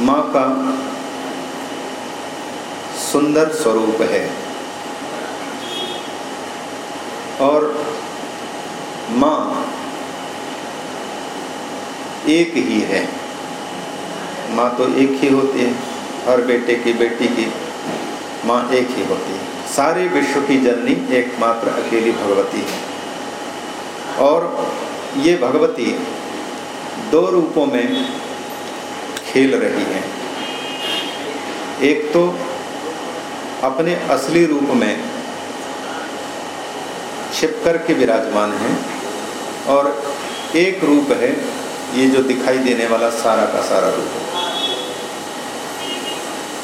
माँ का सुंदर स्वरूप है। और माँ एक ही है। माँ तो एक ही होती है, हर बेटे की बेटी की माँ एक ही होती है। सारे विश्व की जननी एकमात्र अकेली भगवती है। और ये भगवती दो रूपों में खेल रही है। एक तो अपने असली रूप में छिप कर के विराजमान हैं और एक रूप है ये जो दिखाई देने वाला सारा का सारा रूप। है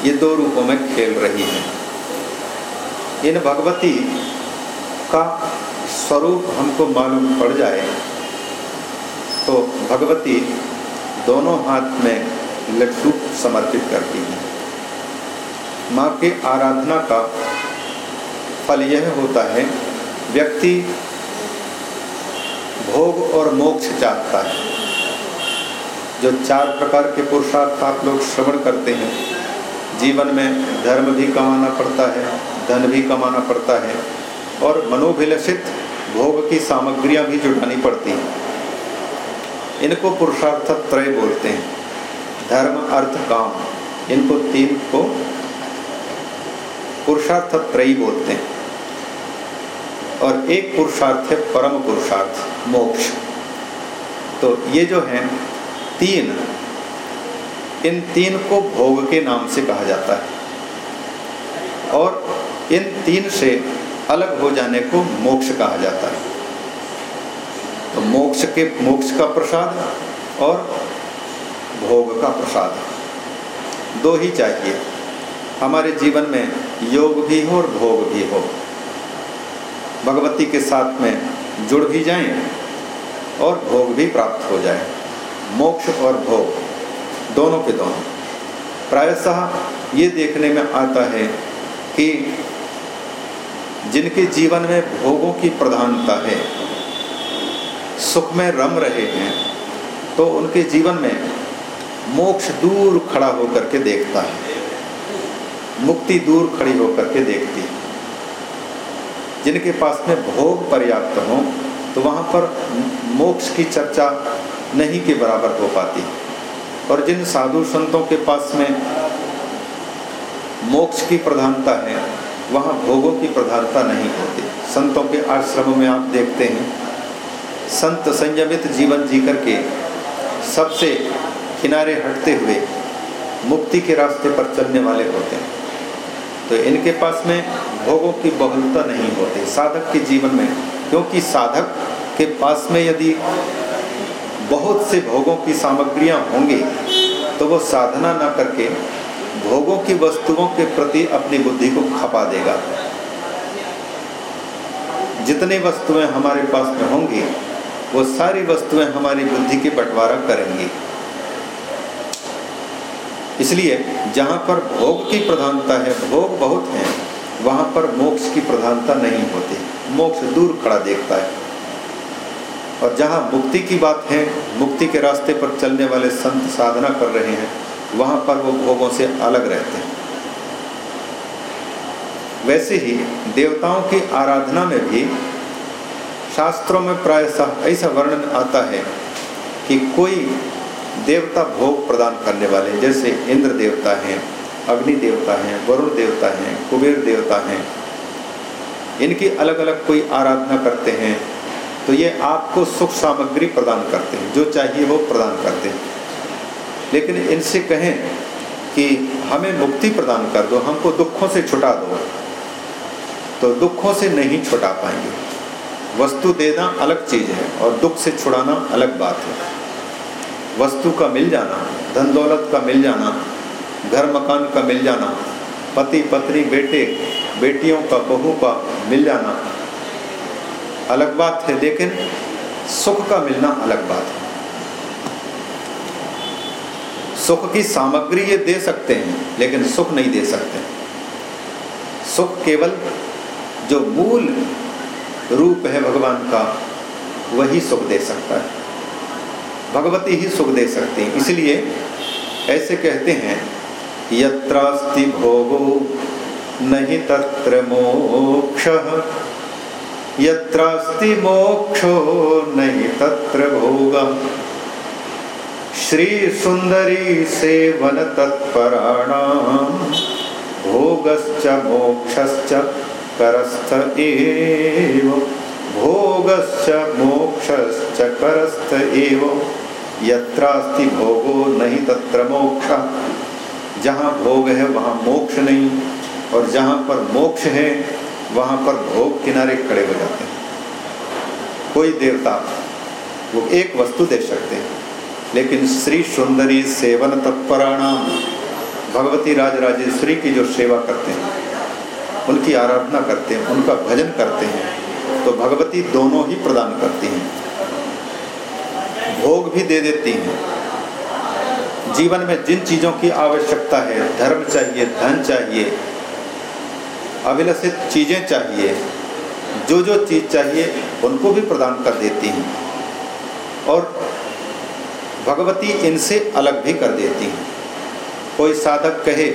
ये दो रूपों में खेल रही है। इन भगवती का स्वरूप हमको मालूम पड़ जाए तो भगवती दोनों हाथ में लड्डू समर्पित करती हैं। माँ के आराधना का फल यह होता है, व्यक्ति भोग और मोक्ष चाहता है। जो चार प्रकार के पुरुषार्थ आप लोग श्रवण करते हैं, जीवन में धर्म भी कमाना पड़ता है, धन भी कमाना पड़ता है, और मनोभिलषित भोग की सामग्रियाँ भी जुटानी पड़ती हैं। इनको पुरुषार्थ त्रय बोलते हैं। धर्म, अर्थ, काम, इनको तीन को पुरुषार्थ त्रयी बोलते हैं। और एक पुरुषार्थ है परम पुरुषार्थ, मोक्ष। तो ये जो है, तीन, इन तीन को भोग के नाम से कहा जाता है। और इन तीन से अलग हो जाने को मोक्ष कहा जाता है। तो मोक्ष के, मोक्ष का प्रसाद और भोग का प्रसाद। दो ही चाहिए। हमारे जीवन में योग भी हो और भोग भी हो। भगवती के साथ में जुड़ भी जाएँ और भोग भी प्राप्त हो जाए। मोक्ष और भोग, दोनों के दोनों। प्रायशः ये देखने में आता है कि जिनके जीवन में भोगों की प्रधानता है, सुख में रम रहे हैं तो उनके जीवन में मोक्ष दूर खड़ा होकर के देखता है। मुक्ति दूर खड़ी होकर के देखती है। जिनके पास में भोग पर्याप्त हो तो वहाँ पर मोक्ष की चर्चा नहीं के बराबर हो पाती। और जिन साधु संतों के पास में मोक्ष की प्रधानता है, वहाँ भोगों की प्रधानता नहीं होती। संतों के आश्रम में आप देखते हैं, संत संयमित जीवन जी करके सबसे किनारे हटते हुए मुक्ति के रास्ते पर चलने वाले होते हैं। तो इनके पास में भोगों की बहुलता नहीं होती, साधक के जीवन में, क्योंकि साधक के पास में यदि बहुत से भोगों की सामग्रियाँ होंगी तो वो साधना ना करके भोगों की वस्तुओं के प्रति अपनी बुद्धि को खपा देगा। जितनी वस्तुएँ हमारे पास में होंगी, वो सारी वस्तुएँ हमारी बुद्धि की बंटवारा करेंगी। इसलिए जहाँ पर भोग की प्रधानता है, भोग बहुत है, वहाँ पर मोक्ष की प्रधानता नहीं होती। मोक्ष दूर खड़ा देखता है। और जहाँ मुक्ति की बात है, मुक्ति के रास्ते पर चलने वाले संत साधना कर रहे हैं, वहाँ पर वो भोगों से अलग रहते हैं। वैसे ही देवताओं की आराधना में भी शास्त्रों में प्रायः ऐसा वर्णन आता है कि कोई देवता भोग प्रदान करने वाले जैसे इंद्र देवता हैं, अग्नि देवता हैं, वरुण देवता हैं, कुबेर देवता हैं। इनकी अलग अलग कोई आराधना करते हैं तो ये आपको सुख सामग्री प्रदान करते हैं, जो चाहिए वो प्रदान करते हैं। लेकिन इनसे कहें कि हमें मुक्ति प्रदान कर दो, हमको दुखों से छुटा दो तो दुखों से नहीं छुटा पाएँगे। वस्तु देना अलग चीज़ है और दुख से छुड़ाना अलग बात है। वस्तु का मिल जाना, धन दौलत का मिल जाना, घर मकान का मिल जाना, पति, पत्नी, बेटे, बेटियों का, बहू का मिल जाना। अलग बात है, लेकिन सुख का मिलना अलग बात है। सुख की सामग्री ये दे सकते हैं, लेकिन सुख नहीं दे सकते। सुख केवल जो मूल रूप है भगवान का, वही सुख दे सकता है। भगवती ही सुख दे सकती हैं। इसलिए ऐसे कहते हैं, यत्रास्ति भोगो नहीं तत्र मोक्ष। यत्रास्ति मोक्षो नहीं तत्र भोग। श्री सुंदरी सेवन तत्पराणाम भोगश्च मोक्षश्च करस्थ एव। भोगश्च मोक्षश्च करस्थ एव। यत्रास्ति भोगो नहीं तत्र मोक्ष। जहाँ भोग है, वहाँ मोक्ष नहीं। और जहाँ पर मोक्ष है, वहाँ पर भोग किनारे खड़े हो जाते हैं। कोई देवता वो एक वस्तु दे सकते हैं, लेकिन श्री सुंदरी सेवन तत्पराणाम भगवती राजराजेश्वरी की जो सेवा करते हैं, उनकी आराधना करते हैं, उनका भजन करते हैं तो भगवती दोनों ही प्रदान करती हैं। भोग भी दे देती हैं। जीवन में जिन चीज़ों की आवश्यकता है, धर्म चाहिए, धन चाहिए अभिलषित चीज़ें चाहिए जो जो चीज़ चाहिए, उनको भी प्रदान कर देती हैं। और भगवती इनसे अलग भी कर देती हैं। कोई साधक कहे,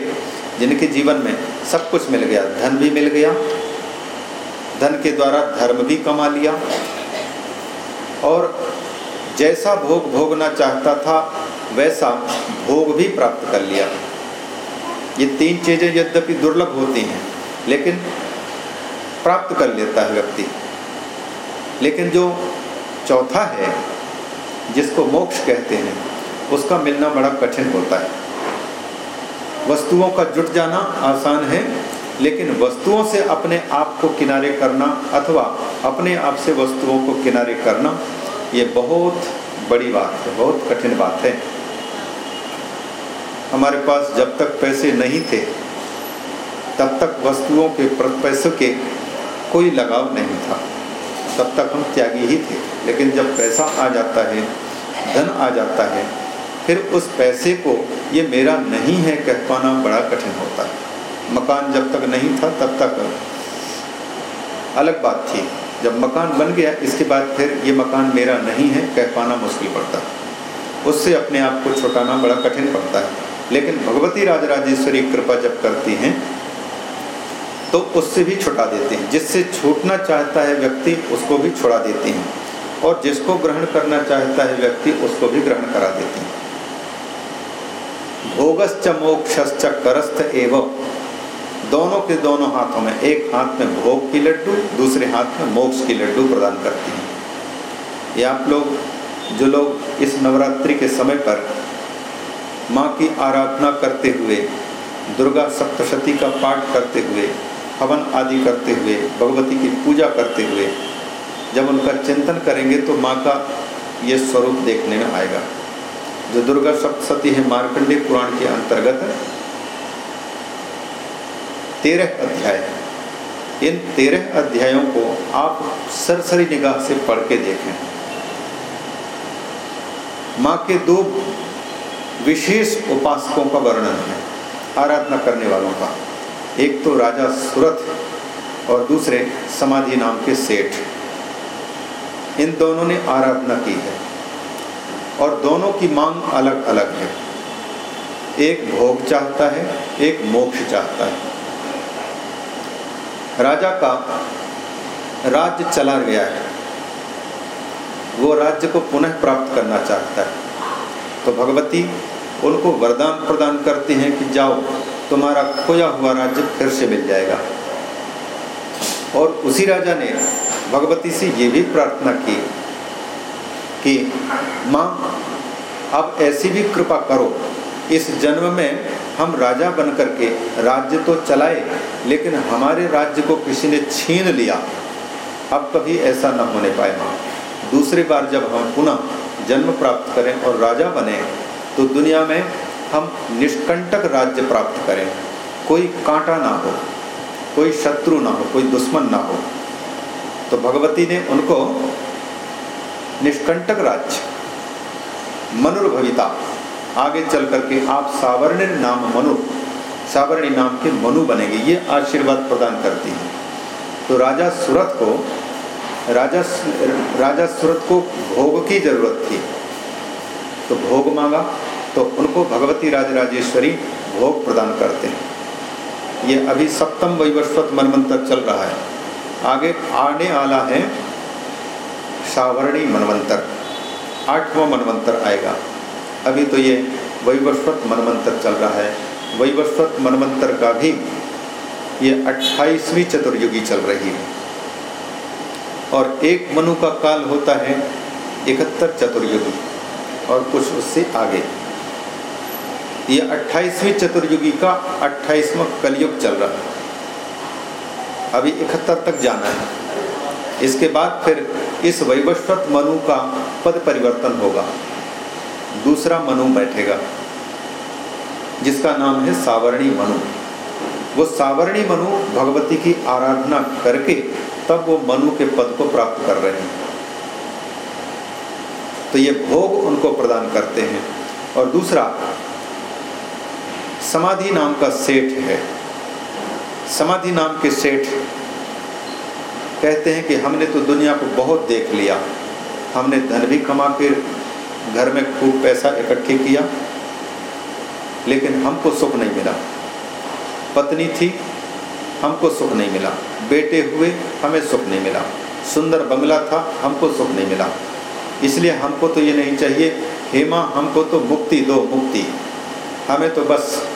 जिनके जीवन में सब कुछ मिल गया, धन भी मिल गया, धन के द्वारा धर्म भी कमा लिया, और जैसा भोग भोगना चाहता था, वैसा भोग भी प्राप्त कर लिया। ये तीन चीज़ें यद्यपि दुर्लभ होती हैं, लेकिन प्राप्त कर लेता है व्यक्ति। लेकिन जो चौथा है, जिसको मोक्ष कहते हैं, उसका मिलना बड़ा कठिन होता है। वस्तुओं का जुट जाना आसान है, लेकिन वस्तुओं से अपने आप को किनारे करना अथवा अपने आप से वस्तुओं को किनारे करना ये बहुत बड़ी बात है, बहुत कठिन बात है। हमारे पास जब तक पैसे नहीं थे, तब तक वस्तुओं के पैसों के कोई लगाव नहीं था। तब तक हम त्यागी ही थे। लेकिन जब पैसा आ जाता है, धन आ जाता है, फिर उस पैसे को ये मेरा नहीं है कह पाना बड़ा कठिन होता है। मकान जब तक नहीं था, तब तक अलग बात थी। जब मकान बन गया, इसके बाद फिर ये मकान मेरा नहीं है, कह पाना मुश्किल पड़ता उससे अपने आप को छुटाना बड़ा कठिन पड़ता है। लेकिन भगवती राजराजेश्वरी कृपा जब करती हैं तो उससे भी छुटा देते हैं। जिससे छूटना चाहता है व्यक्ति, उसको भी छुड़ा देती हैं। और जिसको ग्रहण करना चाहता है व्यक्ति, उसको भी ग्रहण करा देती हैं। भोगश्च मोक्षश्च करस्थ एवं। दोनों के दोनों हाथों में, एक हाथ में भोग की लड्डू, दूसरे हाथ में मोक्ष की लड्डू प्रदान करती हैं। ये आप लोग, जो लोग इस नवरात्रि के समय पर माँ की आराधना करते हुए, दुर्गा सप्तशती का पाठ करते हुए, हवन आदि करते हुए, भगवती की पूजा करते हुए, जब उनका चिंतन करेंगे तो माँ का ये स्वरूप देखने में आएगा। जो दुर्गा सप्तशती है मार्कंडे पुराण के अंतर्गत तेरह अध्याय। इन तेरह अध्यायों को आप सरसरी निगाह से पढ़ के देखें। माँ के दो विशेष उपासकों का वर्णन है, आराधना करने वालों का। एक तो राजा सुरथ और दूसरे समाधि नाम के सेठ। इन दोनों ने आराधना की है और दोनों की मांग अलग अलग है। एक भोग चाहता है, एक मोक्ष चाहता है। राजा का राज्य चला गया है। वो राज्य को पुनः प्राप्त करना चाहता है। तो भगवती, उनको वरदान प्रदान करते हैं कि जाओ, तुम्हारा खोया हुआ राज्य फिर से मिल जाएगा। और उसी राजा ने भगवती से ये भी प्रार्थना की कि, माँ, अब ऐसी भी कृपा करो, इस जन्म में हम राजा बन करके राज्य तो चलाए, लेकिन हमारे राज्य को किसी ने छीन लिया। अब कभी ऐसा न होने पाए दूसरी बार जब हम पुनः जन्म प्राप्त करें और राजा बने तो दुनिया में हम निष्कंटक राज्य प्राप्त करें। कोई कांटा ना हो, कोई शत्रु ना हो, कोई दुश्मन ना हो। तो भगवती ने उनको निष्कंटक राज्य, मनुर्भविता आगे चल करके आप सावर्ण नाम मनु, सावरणी नाम के मनु बनेंगे। ये आशीर्वाद प्रदान करती है। तो राजा सूरत को, राजा राजा सूरत को भोग की ज़रूरत थी। तो भोग मांगा तो उनको भगवती राजराजेश्वरी भोग प्रदान करते हैं। ये अभी सप्तम वैवस्वत मनवंतर चल रहा है। आगे आने वाला है सावरणी मनवंतर। आठवां मनवंतर आएगा। अभी तो ये वैवस्वत मनवंतर चल रहा है। वैवस्वत मनवंतर का भी ये अट्ठाईसवीं चतुर्युगी चल रही है। और एक मनु का काल होता है इकहत्तर चतुर्युगी और कुछ उससे आगे। ये अट्ठाईसवीं चतुर्युगी का अट्ठाईसवा कलयुग चल रहा है। अभी इकहत्तर तक जाना है। इसके बाद फिर इस वैवस्वत मनु का पद परिवर्तन होगा। दूसरा मनु बैठेगा, जिसका नाम है सावरणी मनु। वो सावरणी मनु भगवती की आराधना करके तब वो मनु के पद को प्राप्त कर रहे हैं। तो ये भोग उनको प्रदान करते हैं। और दूसरा, समाधि नाम का सेठ है। समाधि नाम के सेठ कहते हैं कि हमने तो दुनिया को बहुत देख लिया। हमने धन भी कमा के घर में खूब पैसा इकट्ठे किया, लेकिन हमको सुख नहीं मिला। पत्नी थी, हमको सुख नहीं मिला। बेटे हुए, हमें सुख नहीं मिला। सुंदर बंगला था, हमको सुख नहीं मिला। इसलिए हमको तो ये नहीं चाहिए, हेमा, हमको तो मुक्ति दो, मुक्ति। हमें तो बस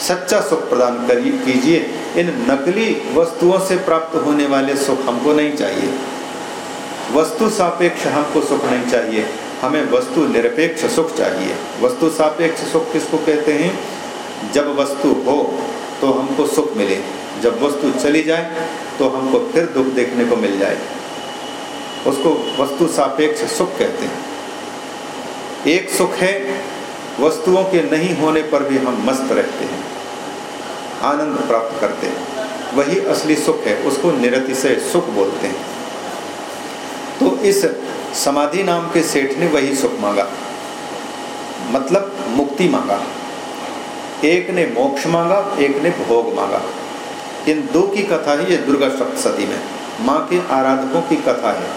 सच्चा सुख प्रदान करिए कीजिए। इन नकली वस्तुओं से प्राप्त होने वाले सुख हमको नहीं चाहिए। वस्तु सापेक्ष हमको सुख नहीं चाहिए। हमें वस्तु निरपेक्ष सुख चाहिए। वस्तु सापेक्ष सुख किसको कहते हैं? जब वस्तु हो तो हमको सुख मिले। जब वस्तु चली जाए तो हमको फिर दुख देखने को मिल जाए। उसको वस्तु सापेक्ष सुख कहते हैं। एक सुख है, वस्तुओं के नहीं होने पर भी हम मस्त रहते हैं। आनंद प्राप्त करते हैं। वही असली सुख है, उसको निरतिशय सुख बोलते हैं। तो इस समाधि नाम के सेठ ने वही सुख मांगा। मतलब मुक्ति मांगा। एक ने मोक्ष मांगा, एक ने भोग मांगा। इन दो की कथा ही ये दुर्गा सप्तशती में। माँ के आराधकों की कथा है।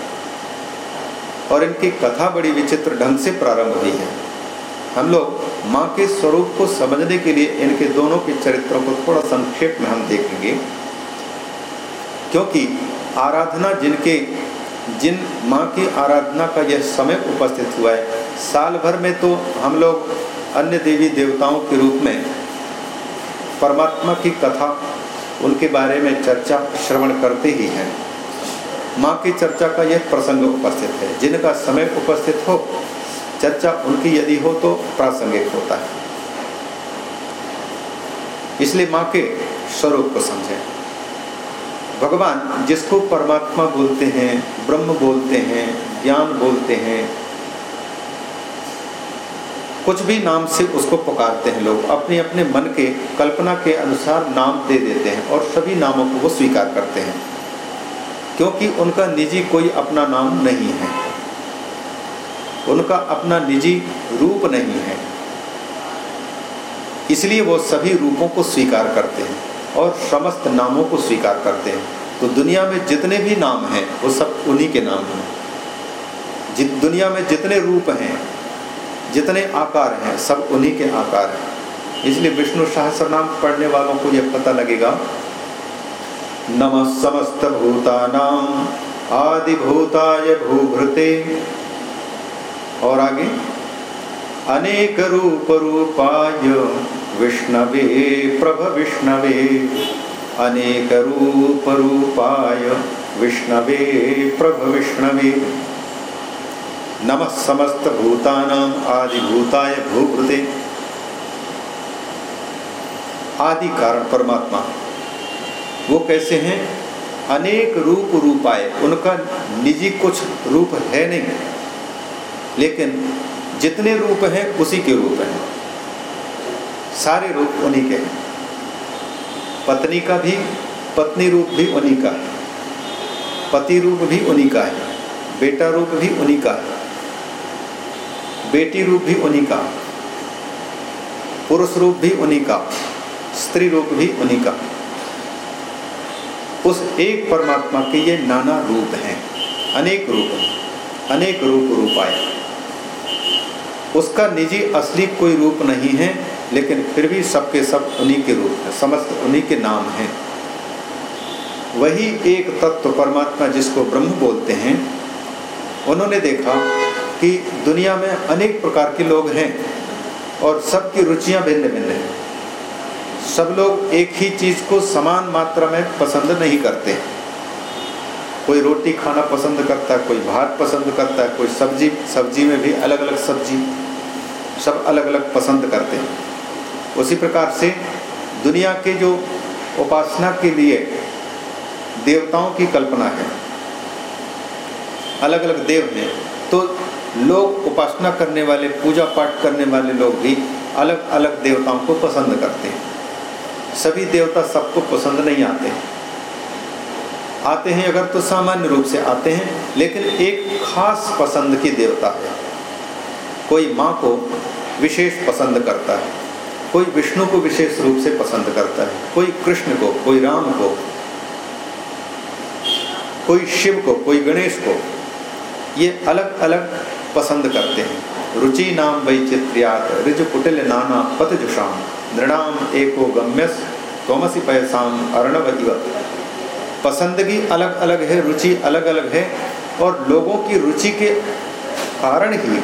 और इनकी कथा बड़ी विचित्र ढंग से प्रारंभ हुई है। हम लोग माँ के स्वरूप को समझने के लिए इनके दोनों के चरित्रों को थोड़ा संक्षेप में हम देखेंगे। क्योंकि आराधना जिनके जिन माँ की आराधना का यह समय उपस्थित हुआ है, साल भर में तो हम लोग अन्य देवी देवताओं के रूप में परमात्मा की कथा, उनके बारे में चर्चा, श्रवण करते ही हैं। माँ की चर्चा का यह प्रसंग उपस्थित है। जिनका समय उपस्थित हो, चर्चा उनकी यदि हो तो प्रासंगिक होता है। इसलिए माँ के स्वरूप को समझें। भगवान जिसको परमात्मा बोलते हैं, ब्रह्म बोलते हैं, ज्ञान बोलते हैं, कुछ भी नाम से उसको पुकारते हैं लोग अपने अपने मन के, कल्पना के अनुसार नाम दे देते हैं और सभी नामों को वो स्वीकार करते हैं। क्योंकि उनका निजी कोई अपना नाम नहीं है। उनका अपना निजी रूप नहीं है। इसलिए वो सभी रूपों को स्वीकार करते हैं। और समस्त नामों को स्वीकार करते हैं। तो दुनिया में जितने भी नाम हैं, वो सब उन्हीं के नाम हैं। जित, दुनिया में जितने रूप हैं, जितने आकार हैं, सब उन्हीं के आकार हैं। इसलिए विष्णु सहस्र नाम पढ़ने वालों को यह पता लगेगा, नम समस्त भूतानाम आदिभूताय भूभृते। और आगे, अनेक रूप रूपाय। विष्णवे, प्रभ विष्णवे, अनेक रूप रूपाय विष्णवे, प्रभ विष्णवे। नम समस्त भूतानाम आदि भूताय भूभृते। आदि कारण परमात्मा। वो कैसे हैं? अनेक रूप रूपाए, उनका निजी कुछ रूप है नहीं। लेकिन जितने रूप हैं, उसी के रूप हैं। सारे रूप उन्हीं के हैं। पत्नी का भी, पत्नी रूप भी उन्हीं का है। पति रूप भी उन्हीं का है। बेटा रूप भी उन्हीं का है। बेटी रूप भी उन्हीं का पुरुष रूप भी उन्हीं का स्त्री रूप भी उन्हीं का उस एक परमात्मा के ये नाना रूप हैं। अनेक रूप अनेक रूप रूप आए। उसका निजी असली कोई रूप नहीं है। लेकिन फिर भी सबके सब उन्हीं के रूप हैं, समस्त उन्हीं के नाम हैं। वही एक तत्व परमात्मा जिसको ब्रह्म बोलते हैं, उन्होंने देखा कि दुनिया में अनेक प्रकार के लोग हैं और सबकी रुचियाँ भिन्न भिन्न हैं। सब लोग एक ही चीज़ को समान मात्रा में पसंद नहीं करते। कोई रोटी खाना पसंद करता है, कोई भात पसंद करता है, कोई सब्ज़ी सब्ज़ी में भी अलग अलग सब्ज़ी, सब अलग अलग पसंद करते हैं। उसी प्रकार से दुनिया के जो उपासना के लिए देवताओं की कल्पना है अलग अलग देव हैं तो लोग उपासना करने वाले पूजा पाठ करने वाले लोग भी अलग अलग देवताओं को पसंद करते हैं। सभी देवता सबको पसंद नहीं आते आते हैं अगर तो सामान्य रूप से आते हैं, लेकिन एक खास पसंद की देवता है। कोई माँ को विशेष पसंद करता है। कोई विष्णु को विशेष रूप से पसंद करता है, कोई कृष्ण को, कोई राम को, कोई शिव को, कोई गणेश को, ये अलग अलग पसंद करते हैं। रुचि नाम वैचित्र्यात रिज कुटिल नाना पतजुषाम, नृणाम एको गम्यस तोमसी पैसाम अर्णव इव। पसंदगी अलग अलग है, रुचि अलग अलग है, और लोगों की रुचि के कारण ही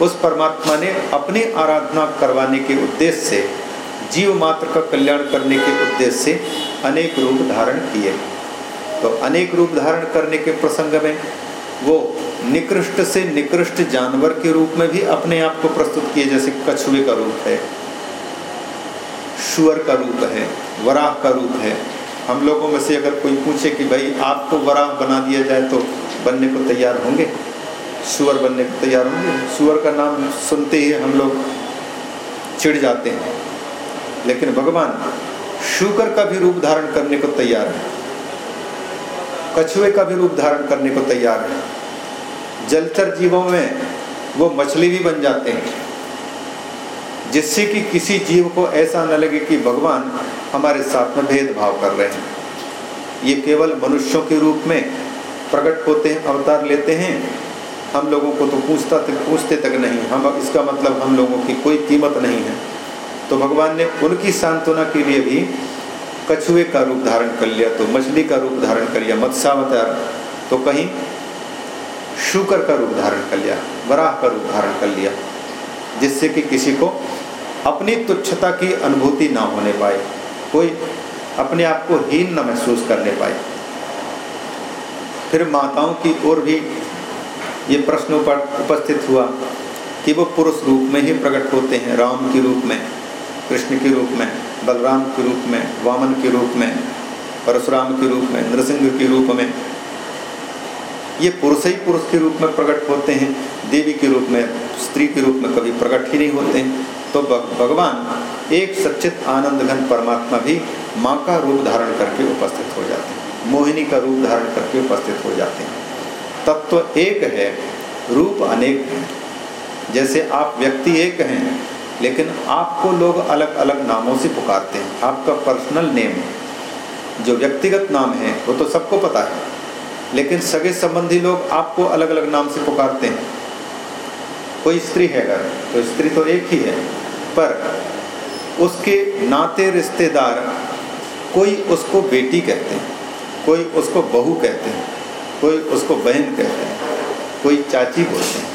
उस परमात्मा ने अपनी आराधना करवाने के उद्देश्य से, जीव मात्र का कल्याण करने के उद्देश्य से अनेक रूप धारण किए। तो अनेक रूप धारण करने के प्रसंग में वो निकृष्ट से निकृष्ट जानवर के रूप में भी अपने आप को प्रस्तुत किए, जैसे कछुए का रूप है, शुअर का रूप है, वराह का रूप है। हम लोगों में से अगर कोई पूछे कि भाई, आपको वराह बना दिया जाए तो बनने को तैयार होंगे? सुअर बनने को तैयार होंगे। सुअर का नाम सुनते ही हम लोग चिढ़ जाते हैं। लेकिन भगवान शुकर का भी रूप धारण करने को तैयार है। कछुए का भी रूप धारण करने को तैयार है। जलचर जीवों में वो मछली भी बन जाते हैं। जिससे कि किसी जीव को ऐसा न लगे कि भगवान हमारे साथ में भेदभाव कर रहे हैं। ये केवल मनुष्यों के रूप में प्रकट होते हैं, अवतार लेते हैं हम लोगों को तो पूछता तक, पूछते तक नहीं। हम, इसका मतलब हम लोगों की कोई कीमत नहीं है। तो भगवान ने उनकी सांत्वना के लिए भी कछुए का रूप धारण कर लिया तो मछली का रूप धारण कर लिया मत्स्यावतार तो कहीं शुकर का रूप धारण कर लिया, वराह का रूप धारण कर लिया, जिससे कि किसी को अपनी तुच्छता की अनुभूति ना होने पाए, कोई अपने आप को हीन न महसूस करने पाए। फिर माताओं की ओर भी ये प्रश्न उपस्थित हुआ कि वो पुरुष रूप में ही प्रकट होते हैं, राम के रूप में, कृष्ण के रूप में, बलराम के रूप में, वामन के रूप में, परशुराम के रूप में, नृसिंह के रूप में। ये पुरुष ही पुरुष के रूप में प्रकट होते हैं, देवी के रूप में, स्त्री के रूप में कभी प्रकट ही नहीं होते हैं। तो भगवान एक सच्चित आनंद घन परमात्मा भी माँ का रूप धारण करके उपस्थित हो जाते हैं, मोहिनी का रूप धारण करके उपस्थित हो जाते हैं। तत्व एक है, रूप अनेक है। जैसे आप व्यक्ति एक हैं, लेकिन आपको लोग अलग अलग नामों से पुकारते हैं। आपका पर्सनल नेम जो व्यक्तिगत नाम है, वो तो सबको पता है। लेकिन सगे संबंधी लोग आपको अलग अलग नाम से पुकारते हैं। कोई स्त्री है अगर तो स्त्री तो एक ही है। पर उसके नाते रिश्तेदार कोई उसको बेटी कहते हैं, कोई उसको बहू कहते हैं। कोई उसको बहन कहते हैं, कोई चाची बोलते हैं,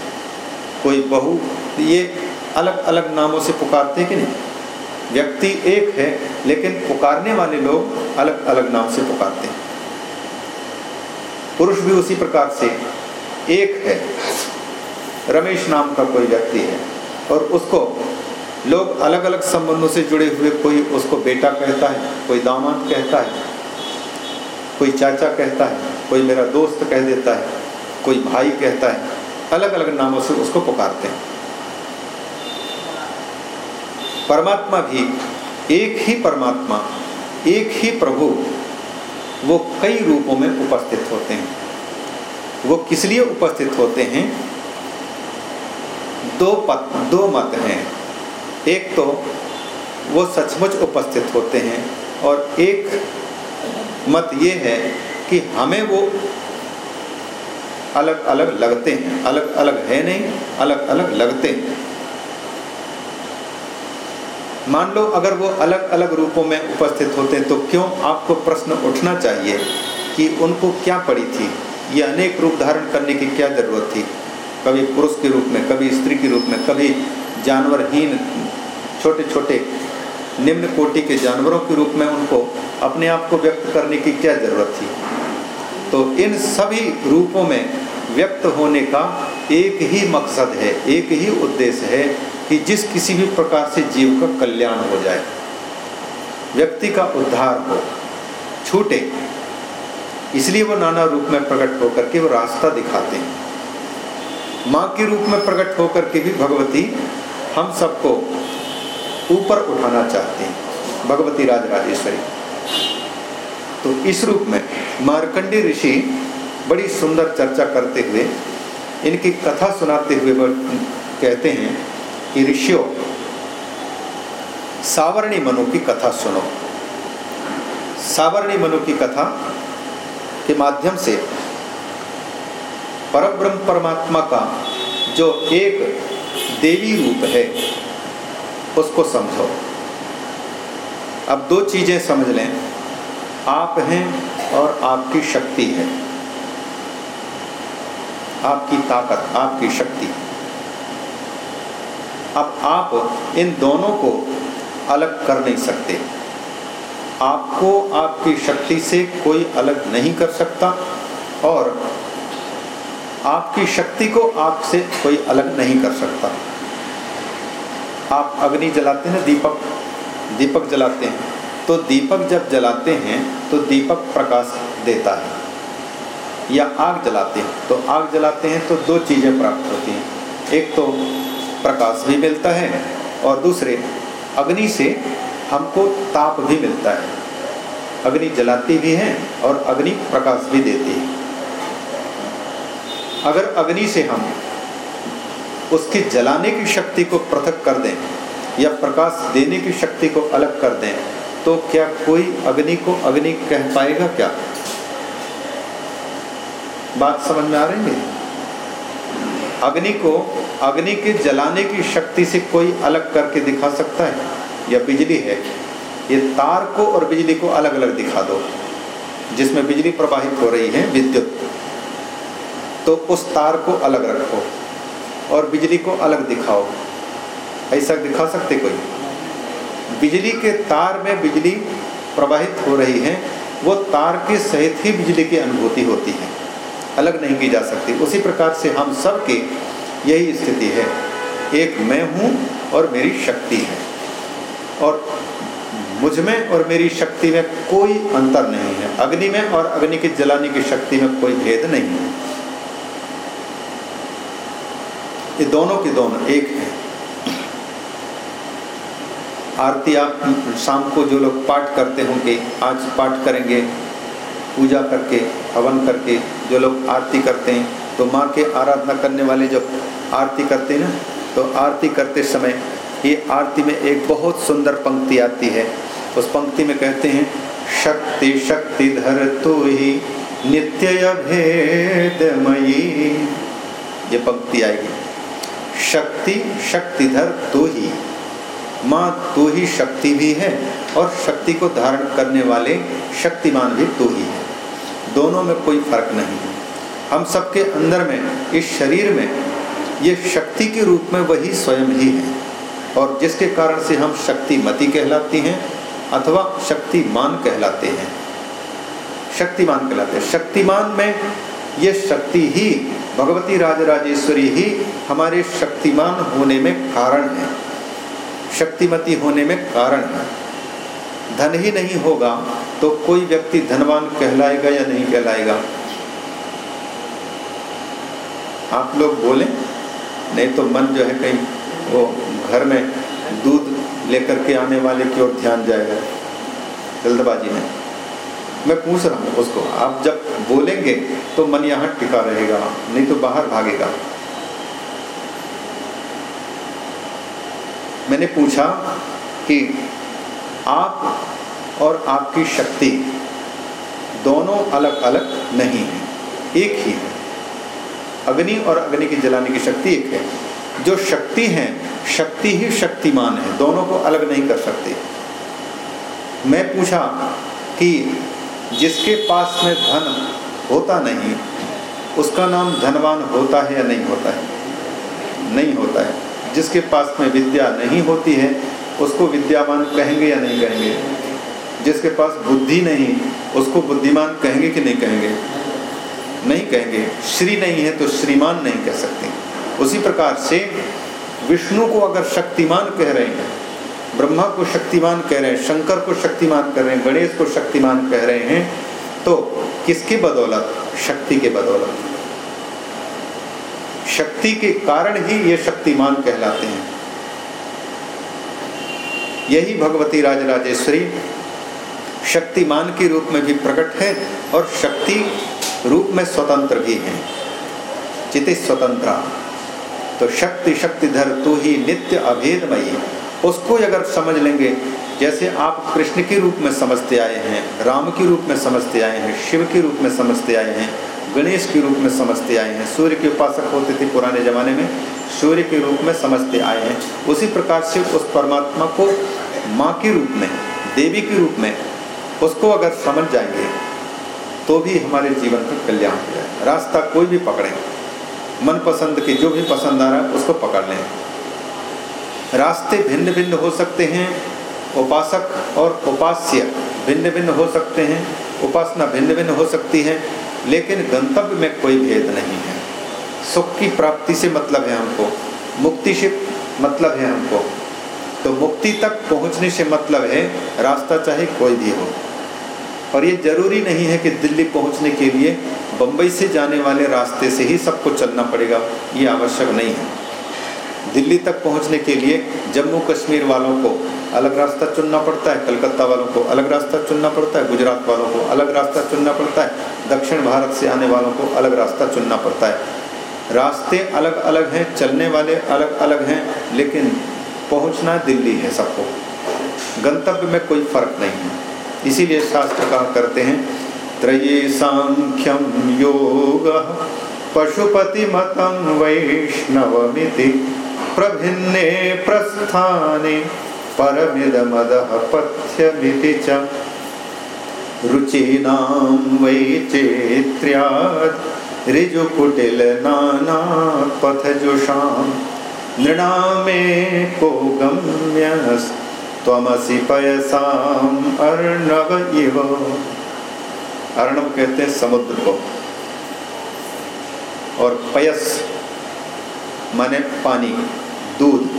कोई बहू, ये अलग अलग नामों से पुकारते हैं कि नहीं? व्यक्ति एक है, लेकिन पुकारने वाले लोग अलग अलग नाम से पुकारते हैं। पुरुष भी उसी प्रकार से एक है। रमेश नाम का कोई व्यक्ति है और उसको लोग अलग अलग संबंधों से जुड़े हुए कोई उसको बेटा कहता है, कोई दामाद कहता है कोई चाचा कहता है, कोई मेरा दोस्त कह देता है, कोई भाई कहता है अलग अलग नामों से उसको पुकारते हैं। परमात्मा भी एक ही परमात्मा, एक ही प्रभु, वो कई रूपों में उपस्थित होते हैं। वो किस लिए उपस्थित होते हैं? दो पत, दो मत हैं। एक तो वो सचमुच उपस्थित होते हैं और एक मत ये है कि हमें वो अलग अलग लगते हैं। अलग अलग है नहीं, अलग अलग लगते हैं। मान लो अगर वो अलग अलग रूपों में उपस्थित होते तो क्यों आपको प्रश्न उठना चाहिए कि उनको क्या पड़ी थी? ये अनेक रूप धारण करने की क्या ज़रूरत थी? कभी पुरुष के रूप में, कभी स्त्री के रूप में, कभी जानवरहीन छोटे छोटे निम्न कोटि के जानवरों के रूप में उनको अपने आप को व्यक्त करने की क्या ज़रूरत थी? तो इन सभी रूपों में व्यक्त होने का एक ही मकसद है, एक ही उद्देश्य है कि जिस किसी भी प्रकार से जीव का कल्याण हो जाए, व्यक्ति का उद्धार हो, छूटे। इसलिए वो नाना रूप में प्रकट होकर के वो रास्ता दिखाते हैं। माँ के रूप में प्रकट होकर के भी भगवती हम सबको ऊपर उठाना चाहते हैं। भगवती राज राजेश्वरी। तो इस रूप में मार्कंडी ऋषि बड़ी सुंदर चर्चा करते हुए, इनकी कथा सुनाते हुए कहते हैं कि, ऋषियों, सावरणी मनु की कथा सुनो। सावरणी मनु की कथा के माध्यम से परब्रह्म परमात्मा का जो एक देवी रूप है उसको समझो। अब दो चीज़ें समझ लें। आप हैं और आपकी शक्ति है। आपकी ताकत, आपकी शक्ति। अब आप इन दोनों को अलग कर नहीं सकते। आपको आपकी शक्ति से कोई अलग नहीं कर सकता और आपकी शक्ति को आपसे कोई अलग नहीं कर सकता। आप अग्नि जलाते हैं, दीपक दीपक जलाते हैं। तो दीपक जब जलाते हैं तो दीपक प्रकाश देता है। या आग जलाते हैं। तो आग जलाते हैं तो दो चीज़ें प्राप्त होती हैं। एक तो प्रकाश भी मिलता है और दूसरे अग्नि से हमको ताप भी मिलता है। अग्नि जलाती भी है और अग्नि प्रकाश भी देती है। अगर अग्नि से हम उसकी जलाने की शक्ति को पृथक कर दें या प्रकाश देने की शक्ति को अलग कर दें तो क्या कोई अग्नि को अग्नि कह पाएगा क्या? बात समझ में आ रही है? अग्नि को अग्नि के जलाने की शक्ति से कोई अलग करके दिखा सकता है? या बिजली है? ये तार को और बिजली को अलग अलग दिखा दो, जिसमें बिजली प्रवाहित हो रही है, विद्युत। तो उस तार को अलग रखो। और बिजली को अलग दिखाओ। ऐसा दिखा सकते कोई? बिजली के तार में बिजली प्रवाहित हो रही है, वो तार के सहित ही बिजली की अनुभूति होती है। अलग नहीं की जा सकती। उसी प्रकार से हम सब की यही स्थिति है। एक मैं हूँ और मेरी शक्ति है। और मुझमें और मेरी शक्ति में कोई अंतर नहीं है। अग्नि में और अग्नि की जलाने की शक्ति में कोई भेद नहीं है। ये दोनों के दोनों एक है। आरती आप शाम को जो लोग पाठ करते होंगे, आज पाठ करेंगे, पूजा करके, हवन करके, जो लोग आरती करते हैं तो माँ के आराधना करने वाले जब आरती करते हैं ना तो आरती करते समय ये आरती में एक बहुत सुंदर पंक्ति आती है। उस पंक्ति में कहते हैं, शक्ति शक्ति धर तो ही, नित्य भेदमयी ये पंक्ति आएगी। शक्ति शक्तिधर तो ही। माँ तो ही शक्ति भी है और शक्ति को धारण करने वाले शक्तिमान भी तो ही है। दोनों में कोई फ़र्क नहीं। हम सबके अंदर में, इस शरीर में, ये शक्ति के रूप में वही स्वयं ही है। और जिसके कारण से हम शक्तिमती कहलाती हैं अथवा शक्तिमान कहलाते हैं। शक्तिमान कहलाते हैं। शक्तिमान में ये शक्ति ही भगवती राजराजेश्वरी ही हमारे शक्तिमान होने में कारण है। शक्तिमती होने में कारण है। धन ही नहीं होगा तो कोई व्यक्ति धनवान कहलाएगा या नहीं कहलाएगा? आप लोग बोले, नहीं तो मन जो है कहीं वो घर में दूध लेकर के आने वाले की ओर ध्यान जाएगा। जल्दबाजी में। मैं पूछ रहा हूँ उसको, आप जब बोलेंगे तो मन यहाँ टिका रहेगा, नहीं तो बाहर भागेगा। मैंने पूछा कि आप और आपकी शक्ति दोनों अलग अलग नहीं है, एक ही है। अग्नि और अग्नि की जलाने की शक्ति एक है। जो शक्ति है, शक्ति ही शक्तिमान है, दोनों को अलग नहीं कर सकते। मैं पूछा कि जिसके पास में धन होता नहीं, उसका नाम धनवान होता है या नहीं होता है? नहीं होता है। जिसके पास में विद्या नहीं होती है, उसको विद्यावान कहेंगे या नहीं कहेंगे? जिसके पास बुद्धि नहीं, उसको बुद्धिमान कहेंगे कि नहीं कहेंगे? नहीं कहेंगे। श्री नहीं है तो श्रीमान नहीं कह सकते। उसी प्रकार से विष्णु को अगर शक्तिमान कह रहे हैं ब्रह्मा को शक्तिमान कह रहे हैं, शंकर को शक्तिमान कह रहे हैं, गणेश को शक्तिमान कह रहे हैं तो किसकी बदौलत? शक्ति के बदौलत। शक्ति के कारण ही ये शक्तिमान कहलाते हैं। यही भगवती राजराजेश्वरी शक्तिमान के रूप में भी प्रकट है और शक्ति रूप में स्वतंत्र भी है। चिति स्वतंत्र। तो शक्ति शक्तिधर तू ही नित्य अभेदमयी। उसको अगर समझ लेंगे, जैसे आप कृष्ण के रूप में समझते आए हैं, राम के रूप में समझते आए हैं, शिव के रूप में समझते आए हैं, गणेश के रूप में समझते आए हैं, सूर्य के उपासक होते थे पुराने ज़माने में, सूर्य के रूप में समझते आए हैं। उसी प्रकार से उस परमात्मा को माँ के रूप में, देवी के रूप में उसको अगर समझ जाएँगे तो भी हमारे जीवन का कल्याण हो जाए रास्ता कोई भी पकड़ें, मनपसंद के जो भी पसंद आ रहा है, उसको पकड़ लें। रास्ते भिन्न भिन्न हो सकते हैं। उपासक और उपास्य भिन्न भिन्न हो सकते हैं। उपासना भिन्न भिन्न हो सकती है, लेकिन गंतव्य में कोई भेद नहीं है। सुख की प्राप्ति से मतलब है हमको, मुक्ति से मतलब है हमको। तो मुक्ति तक पहुँचने से मतलब है, रास्ता चाहे कोई भी हो। और ये ज़रूरी नहीं है कि दिल्ली पहुँचने के लिए बम्बई से जाने वाले रास्ते से ही सबको चलना पड़ेगा, ये आवश्यक नहीं है। दिल्ली तक पहुँचने के लिए जम्मू कश्मीर वालों को अलग रास्ता चुनना पड़ता है, कलकत्ता वालों को अलग रास्ता चुनना पड़ता है, गुजरात वालों को अलग रास्ता चुनना पड़ता है, दक्षिण भारत से आने वालों को अलग रास्ता चुनना पड़ता है। रास्ते अलग अलग हैं, चलने वाले अलग अलग हैं, लेकिन पहुँचना दिल्ली है सबको। गंतव्य में कोई फ़र्क नहीं है। इसीलिए शास्त्र कहा करते हैं, त्रये सांख्यम योग पशुपति मतम वैष्णवमिति। प्रभिन्ने प्रस्थाने परमिदमदः च। रुचीनां नृणामे को गम्यस्त्वमसि पयसाम अर्णव इव। अर्णव कहते हैं समुद्र को। और पयस, माने पानी। दूध।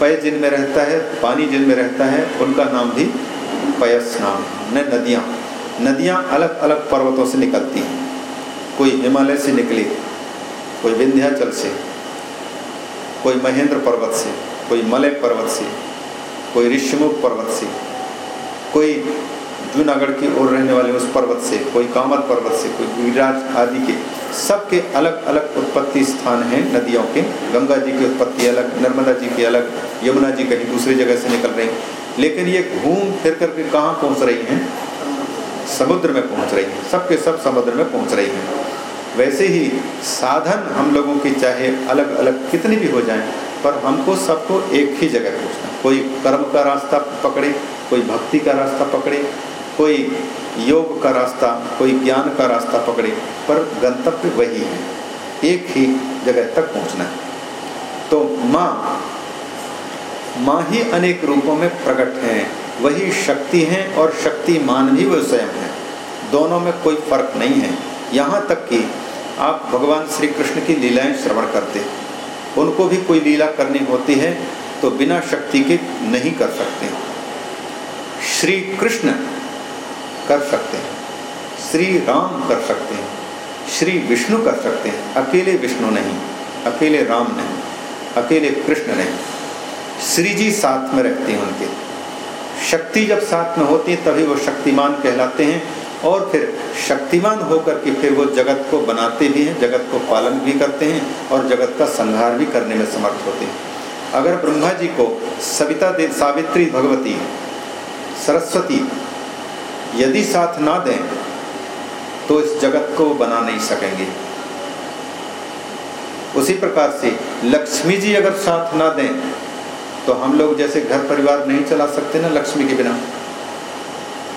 पय जिनमें रहता है, पानी जिनमें रहता है, उनका नाम भी पयस नाम न नदियाँ। नदियाँ अलग अलग पर्वतों से निकलती हैं। कोई हिमालय से निकली, कोई विंध्याचल से, कोई महेंद्र पर्वत से, कोई मलय पर्वत से, कोई ऋषिमुख पर्वत से, कोई जूनागढ़ की ओर रहने वाले उस पर्वत से, कोई कामत पर्वत से, कोई गिरिराज आदि के सबके अलग अलग उत्पत्ति स्थान हैं, नदियों के। गंगा जी की उत्पत्ति अलग, नर्मदा जी की अलग, यमुना जी कहीं दूसरी जगह से निकल रही। लेकिन ये घूम फिर करके कहाँ पहुँच रही हैं? समुद्र में पहुँच रही हैं। सबके सब समुद्र में पहुँच रही हैं। वैसे ही साधन हम लोगों की चाहे अलग अलग कितनी भी हो जाएँ, पर हमको सबको एक ही जगह पहुँचना। कोई कर्म का रास्ता पकड़े, कोई भक्ति का रास्ता पकड़े कोई योग का रास्ता, कोई ज्ञान का रास्ता पकड़े, पर गंतव्य वही है। एक ही जगह तक पहुँचना है। तो माँ माँ ही अनेक रूपों में प्रकट है। वही शक्ति है और शक्तिमान भी वह स्वयं है। दोनों में कोई फ़र्क नहीं है। यहाँ तक कि आप भगवान श्री कृष्ण की लीलाएँ श्रवण करते उनको भी कोई लीला करनी होती है तो बिना शक्ति के नहीं कर सकते। श्री कृष्ण कर सकते हैं। श्री राम कर सकते हैं। श्री विष्णु कर सकते हैं। अकेले विष्णु नहीं, अकेले राम नहीं, अकेले कृष्ण नहीं। श्री जी साथ में रहते हैं उनके। शक्ति जब साथ में होती है, तभी वो शक्तिमान कहलाते हैं और फिर शक्तिमान होकर के फिर वो जगत को बनाते भी हैं, जगत को पालन भी करते हैं और जगत का संहार भी करने में समर्थ होते हैं। अगर ब्रह्मा जी को सविता दे, सावित्री भगवती, सरस्वती यदि साथ ना दें तो इस जगत को बना नहीं सकेंगे। उसी प्रकार से लक्ष्मी जी अगर साथ ना दें तो हम लोग जैसे घर परिवार नहीं चला सकते ना लक्ष्मी के बिना।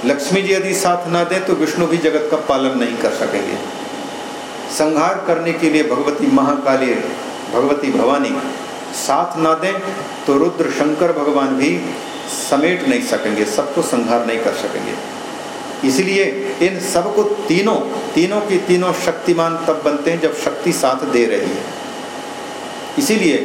लक्ष्मी जी यदि साथ ना दें तो विष्णु भी जगत का पालन नहीं कर सकेंगे। संहार करने के लिए भगवती महाकाली, भगवती भवानी साथ ना दें तो रुद्र शंकर भगवान भी समेट नहीं सकेंगे, सबको संहार नहीं कर सकेंगे। इसलिए इन सबको तीनों तीनों की तीनों शक्तिमान तब बनते हैं जब शक्ति साथ दे रही है। इसीलिए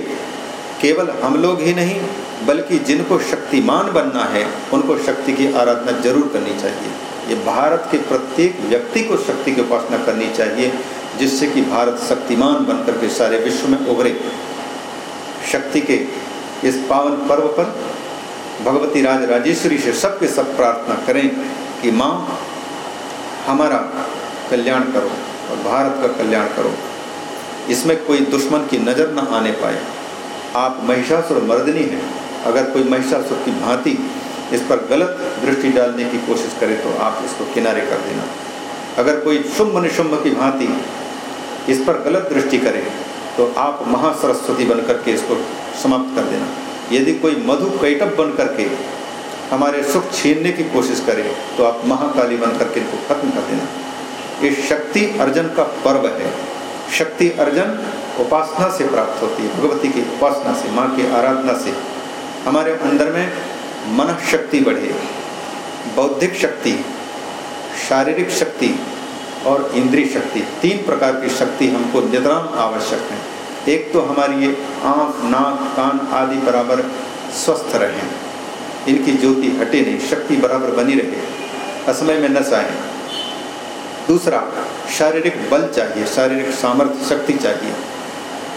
केवल हम लोग ही नहीं, बल्कि जिनको शक्तिमान बनना है, उनको शक्ति की आराधना ज़रूर करनी चाहिए। ये भारत के प्रत्येक व्यक्ति को शक्ति की उपासना करनी चाहिए, जिससे कि भारत शक्तिमान बनकर के सारे विश्व में उभरे। शक्ति के इस पावन पर्व पर भगवती राज राजेश्वरी से सबके सब प्रार्थना करें। कि माँ, हमारा कल्याण करो और भारत का कल्याण करो। इसमें कोई दुश्मन की नज़र न आने पाए। आप महिषासुर मर्दनी हैं। अगर कोई महिषासुर की भांति इस पर गलत दृष्टि डालने की कोशिश करे तो आप इसको किनारे कर देना। अगर कोई शुंभ निशुंभ की भांति इस पर गलत दृष्टि करे तो आप महासरस्वती बनकर के इसको समाप्त कर देना। यदि कोई मधु कैटअप बन करके हमारे सुख छीनने की कोशिश करे तो आप महाकाली बन करके इनको खत्म कर देना। ये शक्ति अर्जन का पर्व है। शक्ति अर्जन उपासना से प्राप्त होती है, भगवती की उपासना से, माँ की आराधना से। हमारे अंदर में मन शक्ति बढ़े, बौद्धिक शक्ति, शारीरिक शक्ति और इंद्रिय शक्ति, तीन प्रकार की शक्ति हमको निद्राम आवश्यक है। एक तो हमारी ये आँख, नाक, कान आदि बराबर स्वस्थ रहें। इनकी ज्योति हटे नहीं, शक्ति बराबर बनी रहे। असमय में न आए दूसरा, शारीरिक बल चाहिए, शारीरिक सामर्थ्य, शक्ति चाहिए।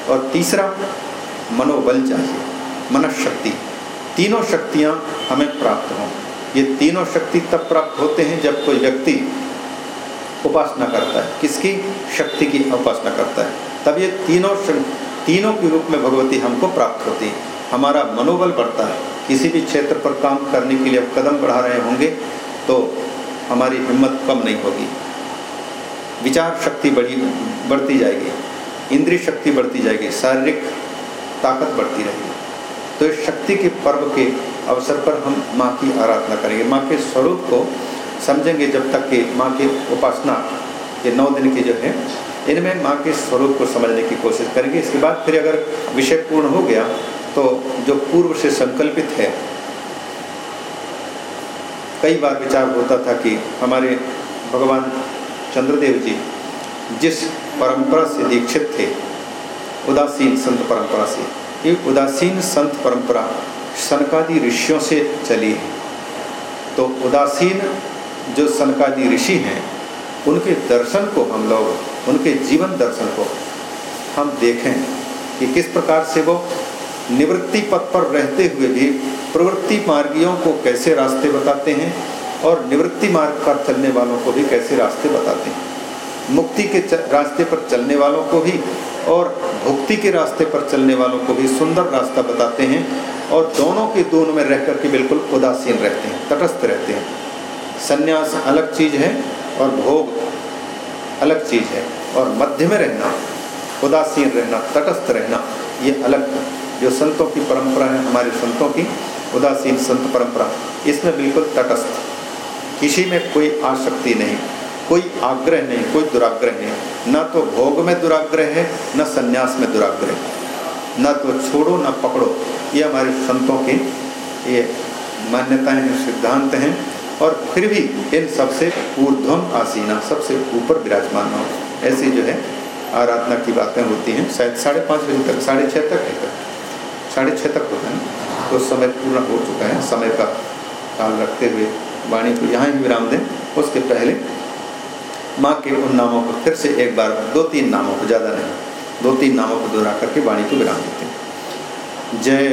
और तीसरा, मनोबल चाहिए मन शक्ति तीनों शक्तियाँ हमें प्राप्त हों। ये तीनों शक्ति तब प्राप्त होते हैं जब कोई व्यक्ति उपासना करता है। किसकी? शक्ति की उपासना करता है। तब ये तीनों तीनों के रूप में भगवती हमको प्राप्त होती है। हमारा मनोबल बढ़ता है, किसी भी क्षेत्र पर काम करने के लिए अब कदम बढ़ा रहे होंगे तो हमारी हिम्मत कम नहीं होगी। विचार शक्ति बढ़ी, बढ़ती जाएगी, इंद्रिय शक्ति बढ़ती जाएगी, शारीरिक ताकत बढ़ती रहेगी। तो इस शक्ति के पर्व के अवसर पर हम माँ की आराधना करेंगे। माँ के स्वरूप को समझेंगे जब तक कि माँ की उपासना ये नौ दिन की जो है, इनमें माँ के स्वरूप को समझने की कोशिश करेंगे। इसके बाद फिर अगर विषय पूर्ण हो गया तो जो पूर्व से संकल्पित है, कई बार विचार होता था कि हमारे भगवान चंद्रदेव जी जिस परंपरा से दीक्षित थे, उदासीन संत परंपरा से, ये उदासीन संत परंपरा सनकादि ऋषियों से चली है। तो उदासीन जो सनकादि ऋषि हैं, उनके दर्शन को हम लोग, उनके जीवन दर्शन को हम देखें कि किस प्रकार से वो निवृत्ति पथ पर रहते हुए भी प्रवृत्ति मार्गियों को कैसे रास्ते बताते हैं और निवृत्ति मार्ग पर चलने वालों को भी कैसे रास्ते बताते हैं? मुक्ति के रास्ते पर चलने वालों को भी और भुक्ति के रास्ते पर चलने वालों को भी सुंदर रास्ता बताते हैं और दोनों के दोनों में रह करके बिल्कुल उदासीन रहते हैं, तटस्थ रहते हैं। संन्यास अलग चीज़ है और भोग अलग चीज़ है और मध्य में रहना, उदासीन रहना, तटस्थ रहना, ये अलग है। जो संतों की परंपरा है, हमारे संतों की उदासीन संत परंपरा, इसमें बिल्कुल तटस्थ। किसी में कोई आसक्ति नहीं, कोई आग्रह नहीं, कोई दुराग्रह नहीं। न तो भोग में दुराग्रह है, न संन्यास में दुराग्रह न तो छोड़ो, न पकड़ो। ये हमारे संतों की ये मान्यताएँ हैं, सिद्धांत हैं, और फिर भी इन सबसे ऊर्ध्वम आसीना, सबसे ऊपर विराजमान हो। ऐसी जो है, आराधना की बातें होती हैं, शायद साढ़े पाँच बजे तक, साढ़े छः तक है। साढ़े छः तक होता है। तो समय पूरा हो चुका है। समय का ख्याल रखते हुए वाणी को यहाँ ही विराम दें। उसके पहले माँ के उन नामों को फिर से एक बार दो तीन नामों को, ज़्यादा नहीं, दो तीन नामों को दोहरा करके वाणी को विराम देते हैं। जय